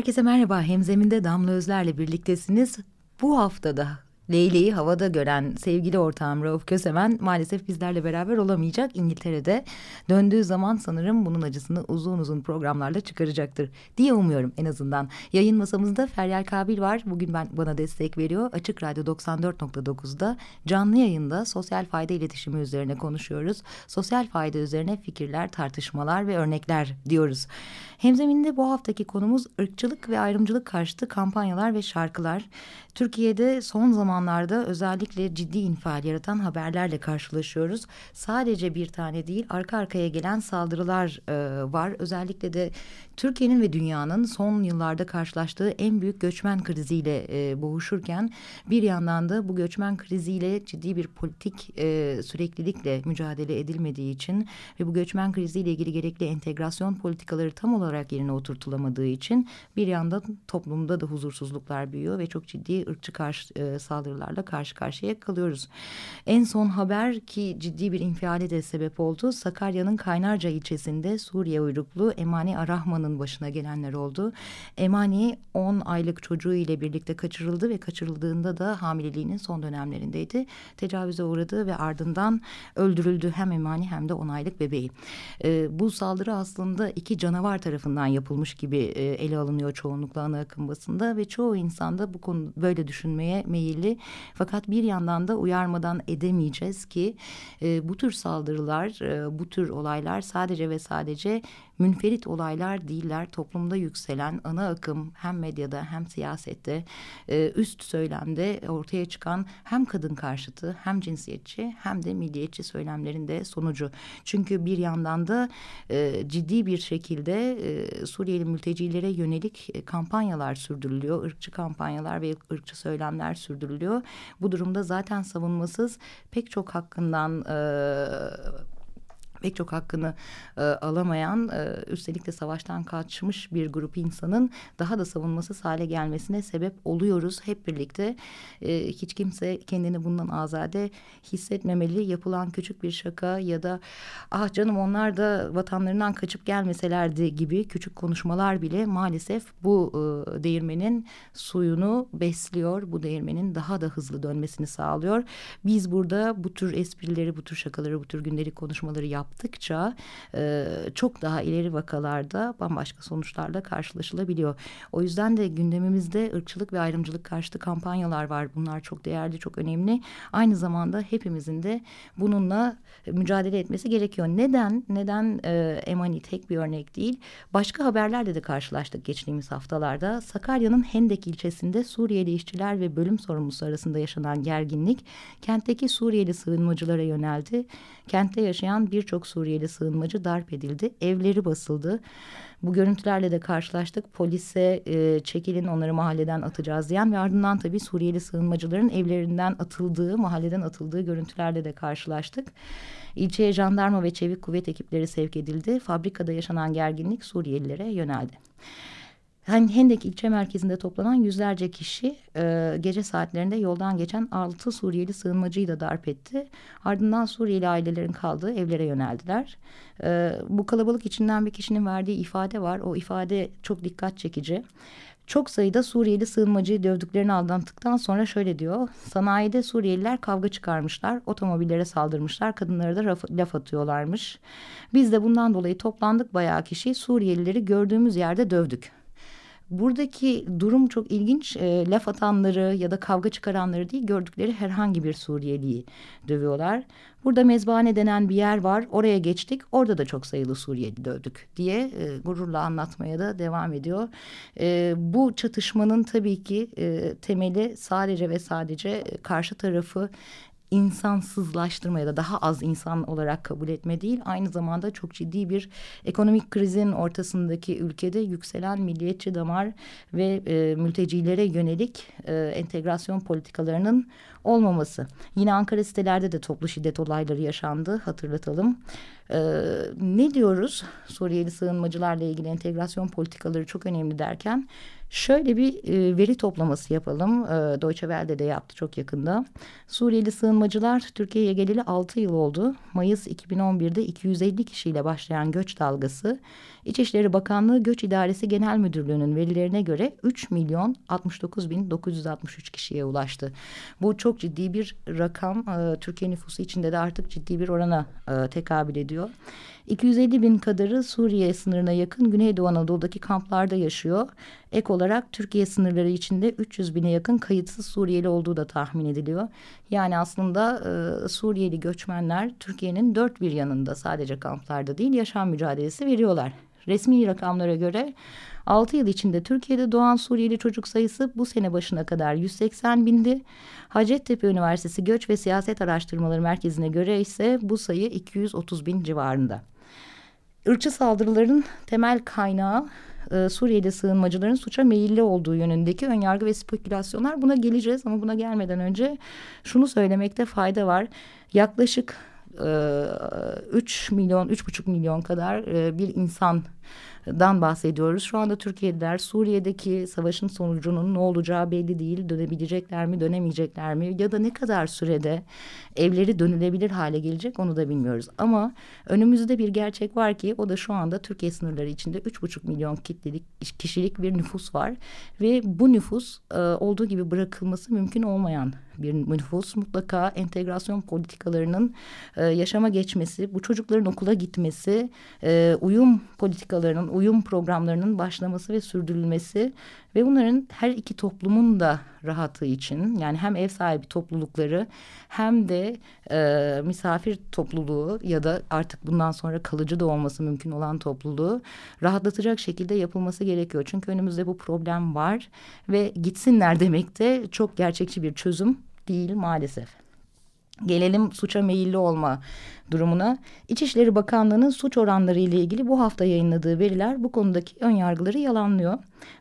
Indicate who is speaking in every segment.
Speaker 1: Herkese merhaba. Hemzeminde Damla Özler'le birliktesiniz. Bu haftada Leyle'yi havada gören sevgili ortağım Rauf Kösemen maalesef bizlerle beraber olamayacak İngiltere'de. Döndüğü zaman sanırım bunun acısını uzun uzun programlarla çıkaracaktır diye umuyorum en azından. Yayın masamızda Feryal Kabil var. Bugün ben bana destek veriyor. Açık Radyo 94.9'da canlı yayında sosyal fayda iletişimi üzerine konuşuyoruz. Sosyal fayda üzerine fikirler, tartışmalar ve örnekler diyoruz. Hemzeminde bu haftaki konumuz ırkçılık ve ayrımcılık karşıtı kampanyalar ve şarkılar. Türkiye'de son zamanlarda özellikle ciddi infial yaratan haberlerle karşılaşıyoruz. Sadece bir tane değil arka arkaya gelen saldırılar e, var. Özellikle de Türkiye'nin ve dünyanın son yıllarda karşılaştığı en büyük göçmen kriziyle e, boğuşurken bir yandan da bu göçmen kriziyle ciddi bir politik e, süreklilikle mücadele edilmediği için ve bu göçmen kriziyle ilgili gerekli entegrasyon politikaları tam olarak yerine oturtulamadığı için bir yandan toplumda da huzursuzluklar büyüyor ve çok ciddi ırkçı karşı, e, saldırılarla karşı karşıya kalıyoruz. En son haber ki ciddi bir infiale de sebep oldu. Sakarya'nın Kaynarca ilçesinde Suriye uyruklu Emani Arahman'ın Erdoğan'ın başına gelenler oldu. Emani 10 aylık çocuğu ile birlikte kaçırıldı ve kaçırıldığında da hamileliğinin son dönemlerindeydi. Tecavüze uğradı ve ardından öldürüldü hem Emani hem de 10 aylık bebeği. E, bu saldırı aslında iki canavar tarafından yapılmış gibi e, ele alınıyor çoğunlukla ana akım basında ve çoğu insanda bu konu böyle düşünmeye meyilli. Fakat bir yandan da uyarmadan edemeyeceğiz ki e, bu tür saldırılar, e, bu tür olaylar sadece ve sadece münferit olaylar değiller. Toplumda yükselen ana akım hem medyada hem siyasette e, üst söylemde ortaya çıkan hem kadın karşıtı hem cinsiyetçi hem de milliyetçi söylemlerin de sonucu. Çünkü bir yandan da e, ciddi bir şekilde e, Suriyeli mültecilere yönelik kampanyalar sürdürülüyor. ırkçı kampanyalar ve ırkçı söylemler sürdürülüyor. Bu durumda zaten savunmasız pek çok hakkından e, pek çok hakkını e, alamayan e, üstelik de savaştan kaçmış bir grup insanın daha da savunmasız hale gelmesine sebep oluyoruz hep birlikte. E, hiç kimse kendini bundan azade hissetmemeli. Yapılan küçük bir şaka ya da ah canım onlar da vatanlarından kaçıp gelmeselerdi gibi küçük konuşmalar bile maalesef bu e, değirmenin suyunu besliyor. Bu değirmenin daha da hızlı dönmesini sağlıyor. Biz burada bu tür esprileri, bu tür şakaları, bu tür gündelik konuşmaları yap yaptıkça e, çok daha ileri vakalarda bambaşka sonuçlarla karşılaşılabiliyor. O yüzden de gündemimizde ırkçılık ve ayrımcılık karşıtı kampanyalar var. Bunlar çok değerli, çok önemli. Aynı zamanda hepimizin de bununla mücadele etmesi gerekiyor. Neden? Neden e, Emani tek bir örnek değil? Başka haberlerle de karşılaştık geçtiğimiz haftalarda. Sakarya'nın Hendek ilçesinde Suriyeli işçiler ve bölüm sorumlusu arasında yaşanan gerginlik kentteki Suriyeli sığınmacılara yöneldi. Kentte yaşayan birçok Suriyeli sığınmacı darp edildi. Evleri basıldı. Bu görüntülerle de karşılaştık. Polise e, çekilin onları mahalleden atacağız diyen ve ardından tabii Suriyeli sığınmacıların evlerinden atıldığı, mahalleden atıldığı görüntülerle de karşılaştık. İlçeye jandarma ve çevik kuvvet ekipleri sevk edildi. Fabrikada yaşanan gerginlik Suriyelilere yöneldi. Hani Hendek ilçe merkezinde toplanan yüzlerce kişi e, gece saatlerinde yoldan geçen altı Suriyeli sığınmacıyı da darp etti. Ardından Suriyeli ailelerin kaldığı evlere yöneldiler. E, bu kalabalık içinden bir kişinin verdiği ifade var. O ifade çok dikkat çekici. Çok sayıda Suriyeli sığınmacıyı dövdüklerini aldattıktan sonra şöyle diyor. Sanayide Suriyeliler kavga çıkarmışlar, otomobillere saldırmışlar, kadınlara da laf, laf atıyorlarmış. Biz de bundan dolayı toplandık bayağı kişi Suriyelileri gördüğümüz yerde dövdük. Buradaki durum çok ilginç. E, laf atanları ya da kavga çıkaranları değil gördükleri herhangi bir Suriyeliyi dövüyorlar. Burada mezbahane denen bir yer var. Oraya geçtik. Orada da çok sayılı Suriyeli dövdük diye e, gururla anlatmaya da devam ediyor. E, bu çatışmanın tabii ki e, temeli sadece ve sadece karşı tarafı insansızlaştırma ya da daha az insan olarak kabul etme değil. Aynı zamanda çok ciddi bir ekonomik krizin ortasındaki ülkede yükselen milliyetçi damar ve e, mültecilere yönelik e, entegrasyon politikalarının olmaması. Yine Ankara sitelerde de toplu şiddet olayları yaşandı hatırlatalım. Ee, ne diyoruz Suriyeli sığınmacılarla ilgili entegrasyon politikaları çok önemli derken şöyle bir e, veri toplaması yapalım. E, Deutsche Welle de yaptı çok yakında. Suriyeli sığınmacılar Türkiye'ye geleli 6 yıl oldu. Mayıs 2011'de 250 kişiyle başlayan göç dalgası İçişleri Bakanlığı Göç İdaresi Genel Müdürlüğü'nün verilerine göre 3 milyon 69 bin 963 kişiye ulaştı. Bu çok ciddi bir rakam. E, Türkiye nüfusu içinde de artık ciddi bir orana e, tekabül ediyor. 250 bin kadarı Suriye sınırına yakın Güneydoğu Anadolu'daki kamplarda yaşıyor. Ek olarak Türkiye sınırları içinde 300 bine yakın kayıtsız Suriyeli olduğu da tahmin ediliyor. Yani aslında e, Suriyeli göçmenler Türkiye'nin dört bir yanında sadece kamplarda değil yaşam mücadelesi veriyorlar. Resmi rakamlara göre 6 yıl içinde Türkiye'de doğan Suriyeli çocuk sayısı bu sene başına kadar 180 bindi. Hacettepe Üniversitesi Göç ve Siyaset Araştırmaları Merkezi'ne göre ise bu sayı 230 bin civarında. Irkçı saldırıların temel kaynağı e, Suriyeli sığınmacıların suça meyilli olduğu yönündeki önyargı ve spekülasyonlar. Buna geleceğiz ama buna gelmeden önce şunu söylemekte fayda var. Yaklaşık 3 milyon, 3,5 milyon kadar e, bir insan dan bahsediyoruz. Şu anda Türkiye'liler Suriye'deki savaşın sonucunun ne olacağı belli değil. Dönebilecekler mi, dönemeyecekler mi ya da ne kadar sürede evleri dönülebilir hale gelecek onu da bilmiyoruz. Ama önümüzde bir gerçek var ki o da şu anda Türkiye sınırları içinde üç buçuk milyon kitlelik kişilik bir nüfus var ve bu nüfus e, olduğu gibi bırakılması mümkün olmayan bir nüfus mutlaka entegrasyon politikalarının e, yaşama geçmesi, bu çocukların okula gitmesi, e, uyum politikalarının, uyum programlarının başlaması ve sürdürülmesi ve bunların her iki toplumun da rahatı için yani hem ev sahibi toplulukları hem de e, misafir topluluğu ya da artık bundan sonra kalıcı da olması mümkün olan topluluğu rahatlatacak şekilde yapılması gerekiyor. Çünkü önümüzde bu problem var ve gitsinler demek de çok gerçekçi bir çözüm değil maalesef. Gelelim suça meyilli olma durumuna. İçişleri Bakanlığı'nın suç oranları ile ilgili bu hafta yayınladığı veriler bu konudaki ön yargıları yalanlıyor.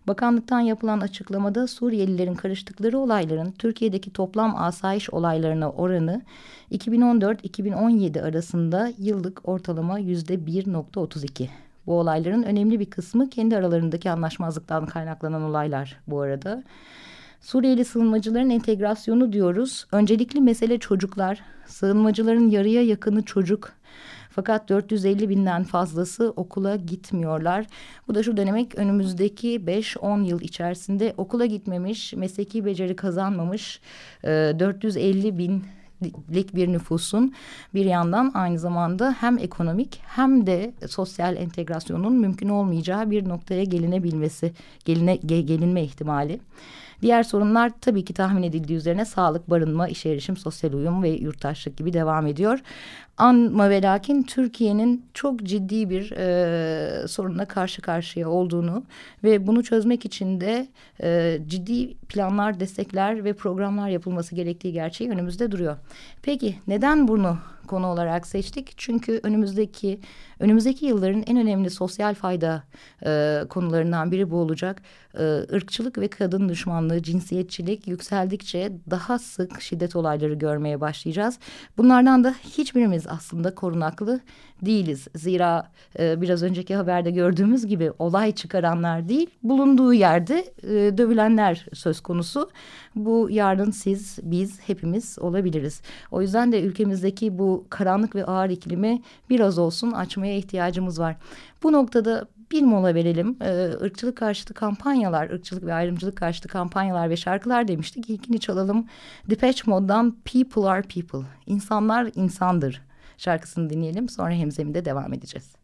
Speaker 1: Bakanlıktan yapılan açıklamada Suriyelilerin karıştıkları olayların Türkiye'deki toplam asayiş olaylarına oranı 2014-2017 arasında yıllık ortalama yüzde 1.32. Bu olayların önemli bir kısmı kendi aralarındaki anlaşmazlıktan kaynaklanan olaylar bu arada. Suriyeli sığınmacıların entegrasyonu diyoruz. Öncelikli mesele çocuklar. Sığınmacıların yarıya yakını çocuk. Fakat 450 binden fazlası okula gitmiyorlar. Bu da şu demek önümüzdeki 5-10 yıl içerisinde okula gitmemiş, mesleki beceri kazanmamış 450 e, bin lik bir nüfusun bir yandan aynı zamanda hem ekonomik hem de sosyal entegrasyonun mümkün olmayacağı bir noktaya gelinebilmesi, geline, gelinme ihtimali. Diğer sorunlar tabii ki tahmin edildiği üzerine sağlık, barınma, işe erişim, sosyal uyum ve yurttaşlık gibi devam ediyor. Anma ve lakin Türkiye'nin çok ciddi bir e, sorunla karşı karşıya olduğunu ve bunu çözmek için de e, ciddi planlar, destekler ve programlar yapılması gerektiği gerçeği önümüzde duruyor. Peki neden bunu konu olarak seçtik? Çünkü önümüzdeki önümüzdeki yılların en önemli sosyal fayda e, konularından biri bu olacak. E, ırkçılık ve kadın düşmanlığı, cinsiyetçilik yükseldikçe daha sık şiddet olayları görmeye başlayacağız. Bunlardan da hiçbirimiz aslında korunaklı değiliz. Zira e, biraz önceki haberde gördüğümüz gibi olay çıkaranlar değil, bulunduğu yerde e, dövülenler söz konusu. Bu yarın siz, biz, hepimiz olabiliriz. O yüzden de ülkemizdeki bu karanlık ve ağır iklimi biraz olsun açmaya ihtiyacımız var. Bu noktada bir mola verelim. Ee, ırkçılık karşıtı kampanyalar, ırkçılık ve ayrımcılık karşıtı kampanyalar ve şarkılar demiştik. İlkini çalalım. Depeche Mode'dan People Are People. İnsanlar insandır şarkısını dinleyelim. Sonra hemzeminde devam edeceğiz.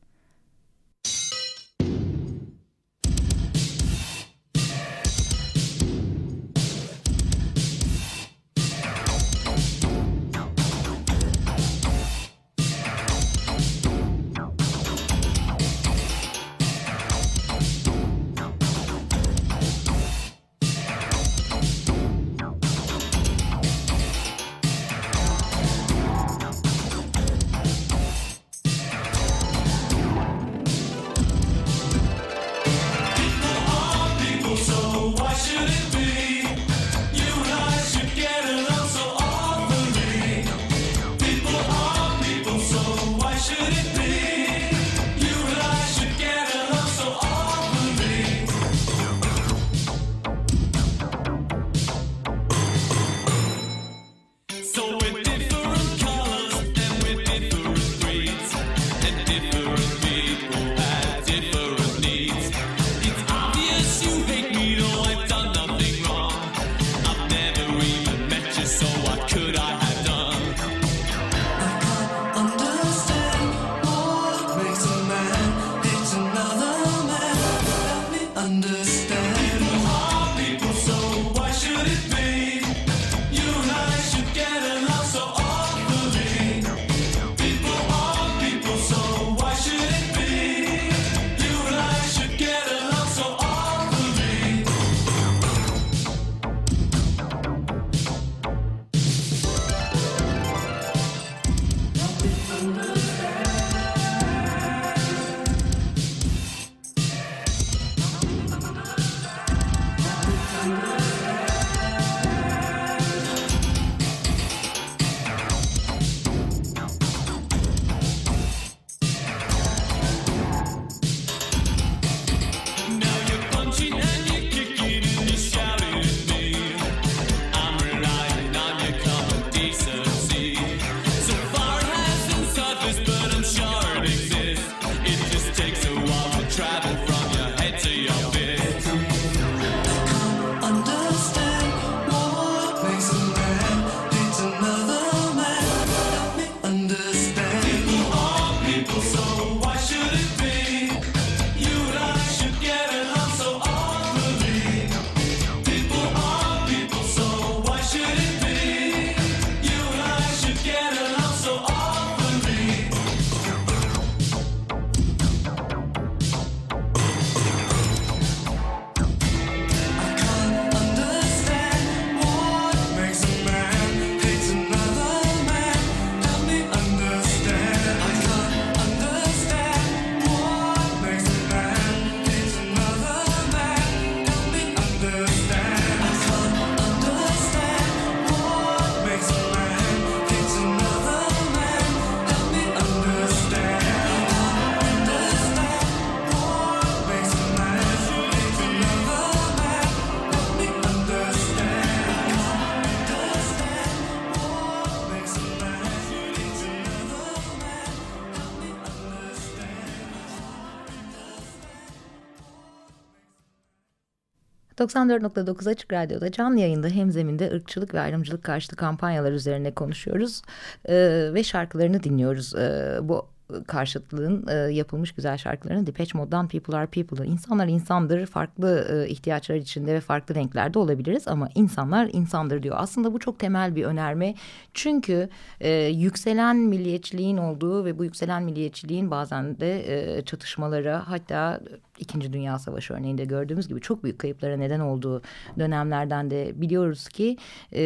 Speaker 1: 94.9 Açık Radyo'da canlı yayında hemzeminde ırkçılık ve ayrımcılık karşıtı kampanyalar üzerine konuşuyoruz ee, ve şarkılarını dinliyoruz. Ee, bu karşıtlığın e, yapılmış güzel şarkılarını Depeche Mode'dan People Are People'ı. İnsanlar insandır, farklı e, ihtiyaçlar içinde ve farklı renklerde olabiliriz ama insanlar insandır diyor. Aslında bu çok temel bir önerme. Çünkü e, yükselen milliyetçiliğin olduğu ve bu yükselen milliyetçiliğin bazen de e, çatışmalara hatta İkinci Dünya Savaşı örneğinde gördüğümüz gibi çok büyük kayıplara neden olduğu dönemlerden de biliyoruz ki e,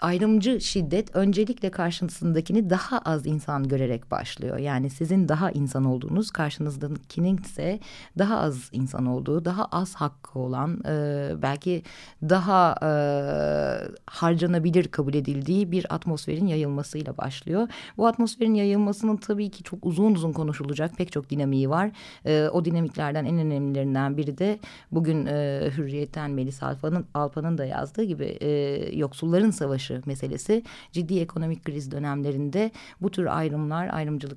Speaker 1: ayrımcı şiddet öncelikle karşısındakini daha az insan görerek başlıyor. Yani sizin daha insan olduğunuz karşınızdakinin ise daha az insan olduğu, daha az hakkı olan e, belki daha e, harcanabilir kabul edildiği bir atmosferin yayılmasıyla başlıyor. Bu atmosferin yayılmasının tabii ki çok uzun uzun konuşulacak pek çok dinamiği var. E, o dinamik dinamiklerden en önemlilerinden biri de bugün e, Hürriyet'ten Melis Alpa'nın Alpa'nın da yazdığı gibi e, yoksulların savaşı meselesi ciddi ekonomik kriz dönemlerinde bu tür ayrımlar,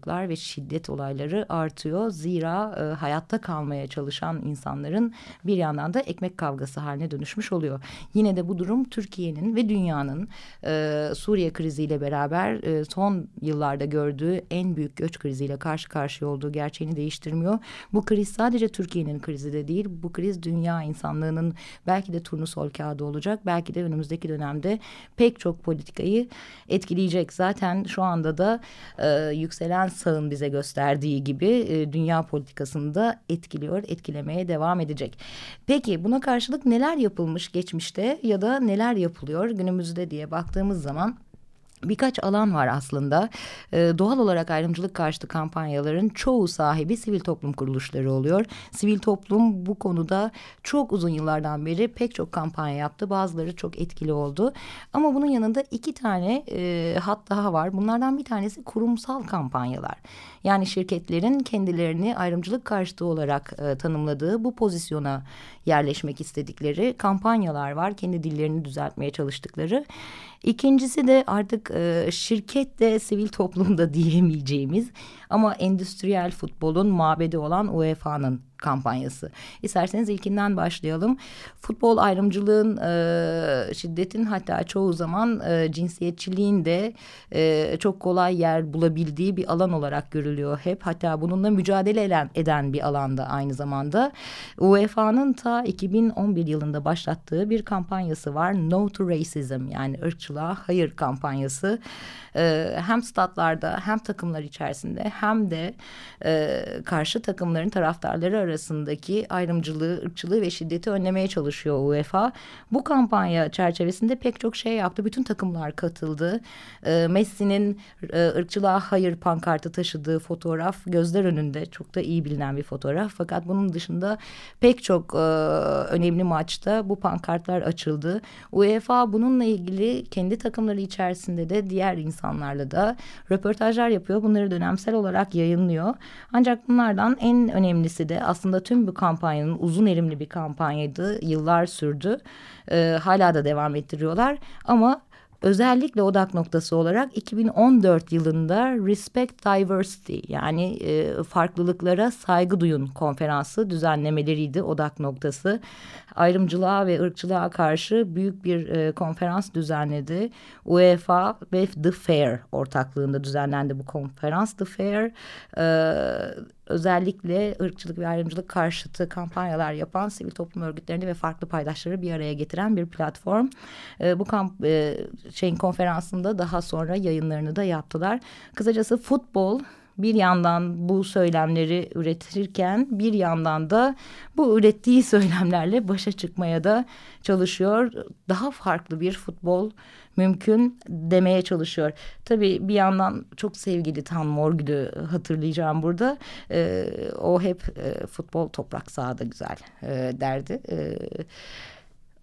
Speaker 1: ayrımcılıklar ve şiddet olayları artıyor. Zira e, hayatta kalmaya çalışan insanların bir yandan da ekmek kavgası haline dönüşmüş oluyor. Yine de bu durum Türkiye'nin ve dünyanın e, Suriye kriziyle beraber e, son yıllarda gördüğü en büyük göç kriziyle karşı karşıya olduğu gerçeğini değiştirmiyor. Bu kriz sadece Türkiye'nin krizi de değil bu kriz dünya insanlığının belki de turnusol kağıdı olacak. Belki de önümüzdeki dönemde pek çok politikayı etkileyecek. Zaten şu anda da e, yükselen sağın bize gösterdiği gibi e, dünya politikasında etkiliyor, etkilemeye devam edecek. Peki buna karşılık neler yapılmış geçmişte ya da neler yapılıyor günümüzde diye baktığımız zaman Birkaç alan var aslında. Ee, doğal olarak ayrımcılık karşıtı kampanyaların çoğu sahibi sivil toplum kuruluşları oluyor. Sivil toplum bu konuda çok uzun yıllardan beri pek çok kampanya yaptı. Bazıları çok etkili oldu. Ama bunun yanında iki tane e, hat daha var. Bunlardan bir tanesi kurumsal kampanyalar. Yani şirketlerin kendilerini ayrımcılık karşıtı olarak e, tanımladığı bu pozisyona yerleşmek istedikleri kampanyalar var. Kendi dillerini düzeltmeye çalıştıkları. İkincisi de artık e, şirket de sivil toplumda diyemeyeceğimiz ama endüstriyel futbolun mabedi olan UEFA'nın kampanyası. İsterseniz ilkinden başlayalım. Futbol ayrımcılığın, e, şiddetin hatta çoğu zaman e, cinsiyetçiliğin de e, çok kolay yer bulabildiği bir alan olarak görülüyor hep. Hatta bununla mücadele eden, bir alanda aynı zamanda. UEFA'nın ta 2011 yılında başlattığı bir kampanyası var. No to Racism yani ırkçılığa hayır kampanyası. E, hem statlarda hem takımlar içerisinde hem de e, karşı takımların taraftarları arasındaki ayrımcılığı, ırkçılığı ve şiddeti önlemeye çalışıyor UEFA. Bu kampanya çerçevesinde pek çok şey yaptı. Bütün takımlar katıldı. E, Messi'nin e, ırkçılığa hayır pankartı taşıdığı fotoğraf gözler önünde çok da iyi bilinen bir fotoğraf. Fakat bunun dışında pek çok e, önemli maçta bu pankartlar açıldı. UEFA bununla ilgili kendi takımları içerisinde de diğer insanlarla da röportajlar yapıyor. Bunları dönemsel olarak yayınlıyor. Ancak bunlardan en önemlisi de aslında tüm bu kampanyanın uzun erimli bir kampanyaydı. Yıllar sürdü. E, hala da devam ettiriyorlar. Ama özellikle odak noktası olarak 2014 yılında Respect Diversity yani e, farklılıklara saygı duyun konferansı düzenlemeleriydi odak noktası. Ayrımcılığa ve ırkçılığa karşı büyük bir e, konferans düzenledi. UEFA ve The Fair ortaklığında düzenlendi bu konferans. The Fair e, özellikle ırkçılık ve ayrımcılık karşıtı kampanyalar yapan sivil toplum örgütlerini ve farklı paydaşları bir araya getiren bir platform. E, bu kamp e, şeyin konferansında daha sonra yayınlarını da yaptılar. Kısacası futbol bir yandan bu söylemleri üretirken bir yandan da bu ürettiği söylemlerle başa çıkmaya da çalışıyor. Daha farklı bir futbol mümkün demeye çalışıyor. Tabii bir yandan çok sevgili Tan Morgül'ü hatırlayacağım burada. Ee, o hep e, futbol toprak sahada güzel e, derdi. E,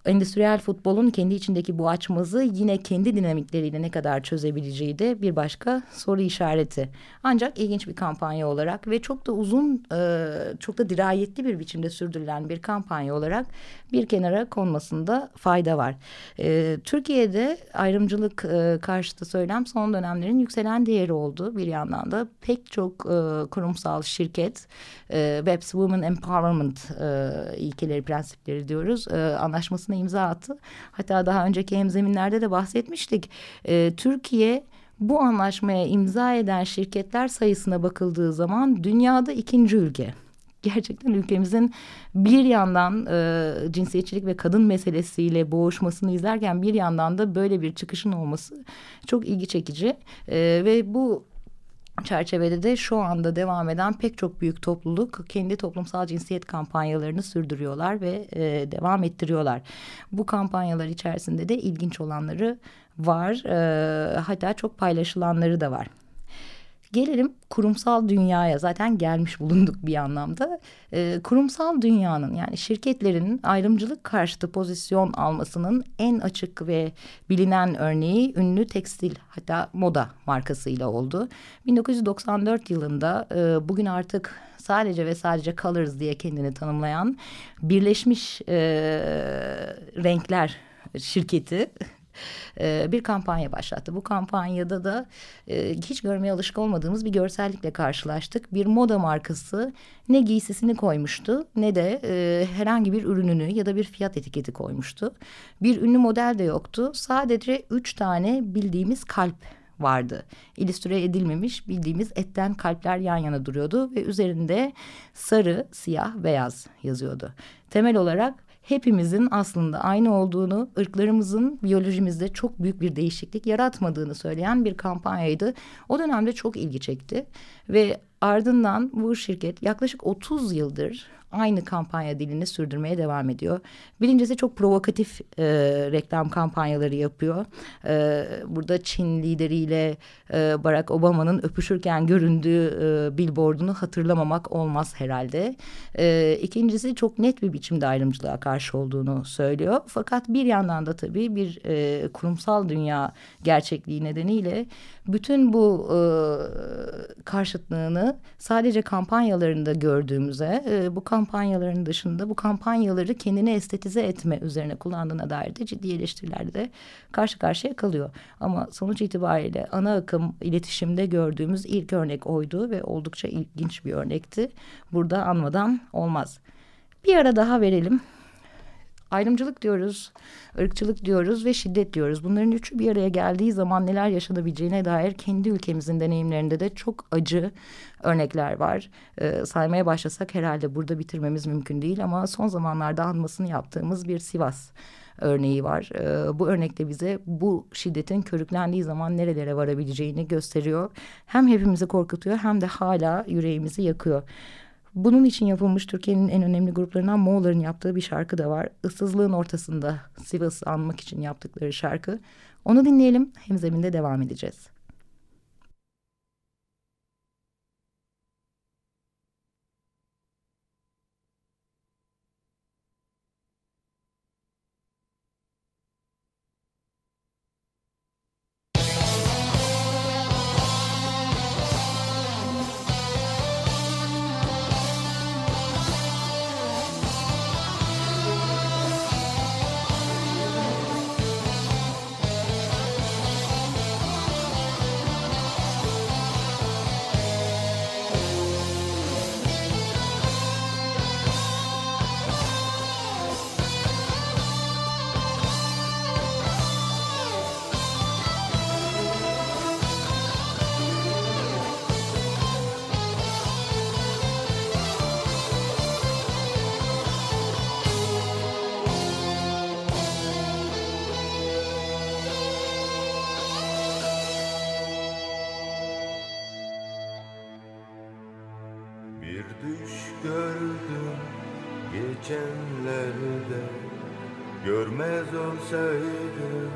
Speaker 1: endüstriyel futbolun kendi içindeki bu açmazı yine kendi dinamikleriyle ne kadar çözebileceği de bir başka soru işareti. Ancak ilginç bir kampanya olarak ve çok da uzun, e, çok da dirayetli bir biçimde sürdürülen bir kampanya olarak bir kenara konmasında fayda var. E, Türkiye'de ayrımcılık e, karşıtı söylem son dönemlerin yükselen değeri oldu. Bir yandan da pek çok kurumsal şirket, e, Webs Women Empowerment ilkeleri, prensipleri diyoruz, e, imza attı. Hatta daha önceki hemzeminlerde de bahsetmiştik. E, Türkiye bu anlaşmaya imza eden şirketler sayısına bakıldığı zaman dünyada ikinci ülke gerçekten ülkemizin bir yandan e, cinsiyetçilik ve kadın meselesiyle boğuşmasını izlerken bir yandan da böyle bir çıkışın olması çok ilgi çekici e, ve bu çerçevede de şu anda devam eden pek çok büyük topluluk kendi toplumsal cinsiyet kampanyalarını sürdürüyorlar ve e, devam ettiriyorlar. Bu kampanyalar içerisinde de ilginç olanları var. E, hatta çok paylaşılanları da var. Gelelim kurumsal dünyaya zaten gelmiş bulunduk bir anlamda. E, kurumsal dünyanın yani şirketlerin ayrımcılık karşıtı pozisyon almasının en açık ve bilinen örneği ünlü tekstil hatta moda markasıyla oldu. 1994 yılında e, bugün artık sadece ve sadece Colors diye kendini tanımlayan Birleşmiş e, Renkler şirketi e, bir kampanya başlattı. Bu kampanyada da e, hiç görmeye alışık olmadığımız bir görsellikle karşılaştık. Bir moda markası ne giysisini koymuştu ne de e, herhangi bir ürününü ya da bir fiyat etiketi koymuştu. Bir ünlü model de yoktu. Sadece üç tane bildiğimiz kalp vardı. İllüstre edilmemiş bildiğimiz etten kalpler yan yana duruyordu ve üzerinde sarı, siyah, beyaz yazıyordu. Temel olarak hepimizin aslında aynı olduğunu, ırklarımızın biyolojimizde çok büyük bir değişiklik yaratmadığını söyleyen bir kampanyaydı. O dönemde çok ilgi çekti ve ardından bu şirket yaklaşık 30 yıldır aynı kampanya dilini sürdürmeye devam ediyor. Birincisi çok provokatif e, reklam kampanyaları yapıyor. E, burada Çin lideriyle e, Barack Obama'nın öpüşürken göründüğü e, billboardunu hatırlamamak olmaz herhalde. E, ikincisi çok net bir biçimde ayrımcılığa karşı olduğunu söylüyor. Fakat bir yandan da tabii bir e, kurumsal dünya gerçekliği nedeniyle bütün bu e, karşıtlığını sadece kampanyalarında gördüğümüze, e, bu kampanyalarının dışında bu kampanyaları kendini estetize etme üzerine kullandığına dair de ciddi eleştirilerle karşı karşıya kalıyor. Ama sonuç itibariyle ana akım iletişimde gördüğümüz ilk örnek oydu ve oldukça ilginç bir örnekti. Burada anmadan olmaz. Bir ara daha verelim ayrımcılık diyoruz, ırkçılık diyoruz ve şiddet diyoruz. Bunların üçü bir araya geldiği zaman neler yaşanabileceğine dair kendi ülkemizin deneyimlerinde de çok acı örnekler var. Ee, saymaya başlasak herhalde burada bitirmemiz mümkün değil ama son zamanlarda anmasını yaptığımız bir Sivas örneği var. Ee, bu örnekte bize bu şiddetin körüklendiği zaman nerelere varabileceğini gösteriyor. Hem hepimizi korkutuyor hem de hala yüreğimizi yakıyor. Bunun için yapılmış Türkiye'nin en önemli gruplarından Moğolların yaptığı bir şarkı da var. Issızlığın ortasında Sivas'ı anmak için yaptıkları şarkı. Onu dinleyelim. Hemzeminde devam edeceğiz.
Speaker 2: Geçenlerde. Görmez olsaydı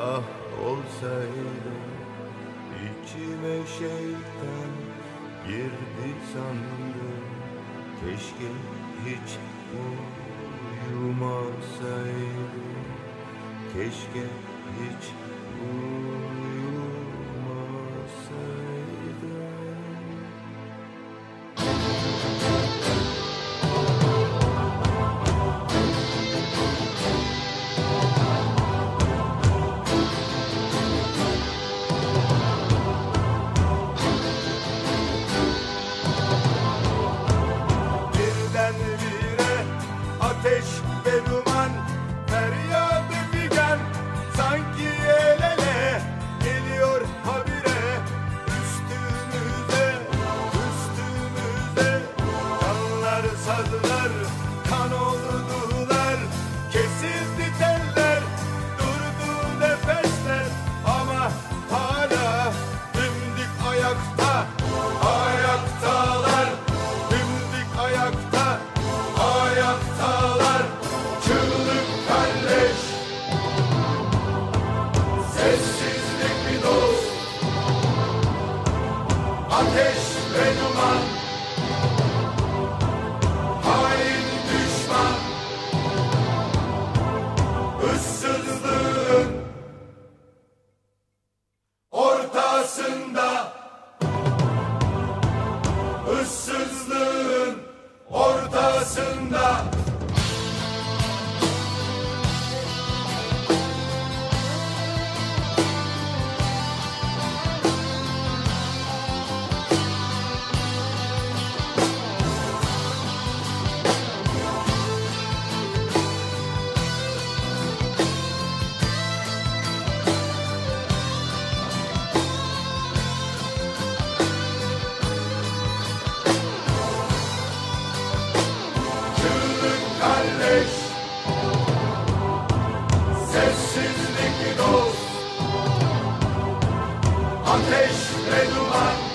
Speaker 2: ah olsaydı içime şeytan girdi sandım. Keşke hiç uyumasaydım. Keşke hiç 3, 3, 1.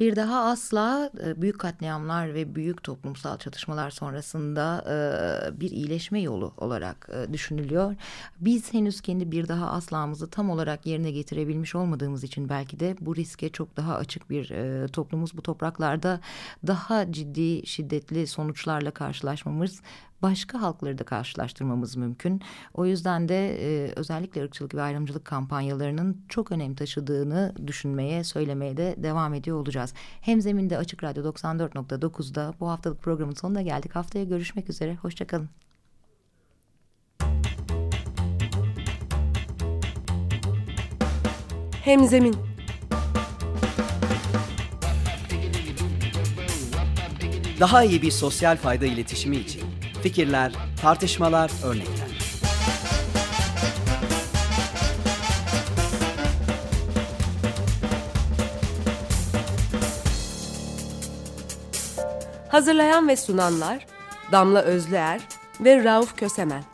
Speaker 1: Bir daha asla e, büyük katliamlar ve büyük toplumsal çatışmalar sonrasında e, bir iyileşme yolu olarak e, düşünülüyor. Biz henüz kendi bir daha aslamızı tam olarak yerine getirebilmiş olmadığımız için belki de bu riske çok daha açık bir toplumuz. Bu topraklarda daha ciddi şiddetli sonuçlarla karşılaşmamız başka halkları da karşılaştırmamız mümkün. O yüzden de e, özellikle ırkçılık ve ayrımcılık kampanyalarının çok önem taşıdığını düşünmeye, söylemeye de devam ediyor olacağız. Hemzeminde Açık Radyo 94.9'da bu haftalık programın sonuna geldik. Haftaya görüşmek üzere. Hoşçakalın.
Speaker 3: Hemzemin
Speaker 4: Daha iyi bir sosyal fayda iletişimi için fikirler, tartışmalar, örnekler.
Speaker 3: Hazırlayan ve sunanlar Damla Özlüer ve Rauf Kösemen.